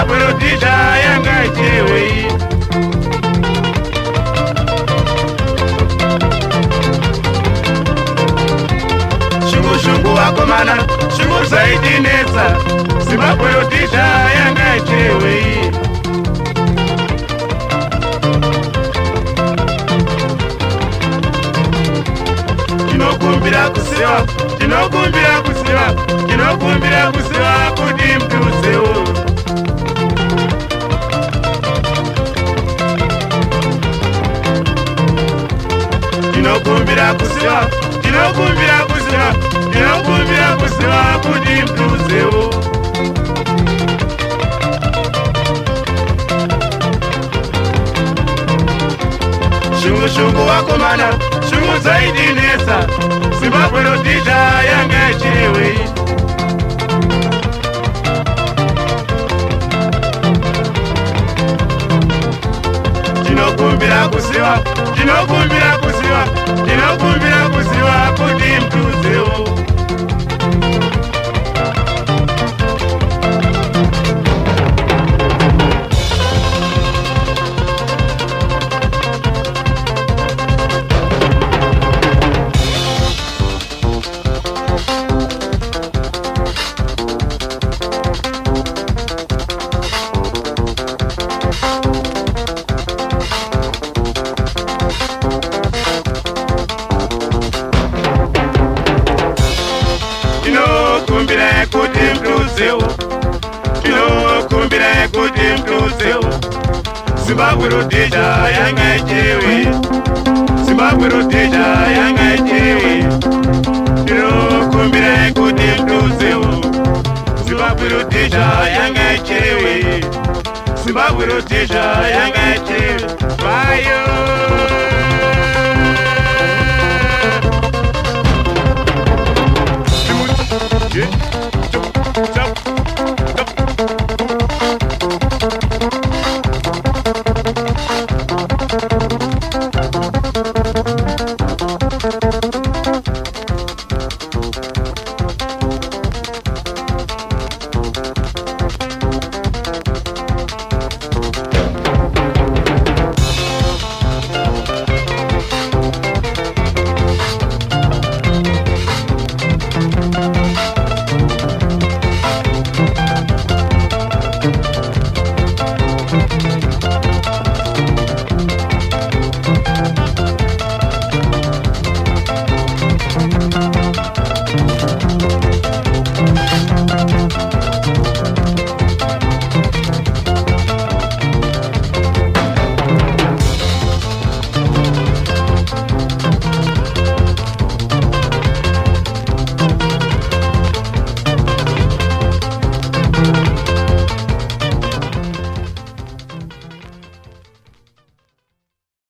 aprotija yanga cewei shungushungu wakomana shungusaitinetsa zimaprotija yanga cewei ndinokumbira kusiva ndinokumbira kusiva ndinokumbira kusiva kuti mtu ndinokumbira kuziva ndinokumbira kuziva ndinokumbira kuziva kuti mduzevo shungu shungu wakomana shungu dzaidinesa zimbabwe rodhidha yanga yachirewei ndinokumbira kuziva ndinokumbira kuziva Ela jina kun bina kun siwa, seu kino kumbira kudim tu seu Zimbabwe deja yanga jewi Zimbabwe deja yanga jewi Kino kumbira kudim tu seu Zimbabwe deja yanga jewi Zimbabwe deja yanga jewi Bayo Yeah.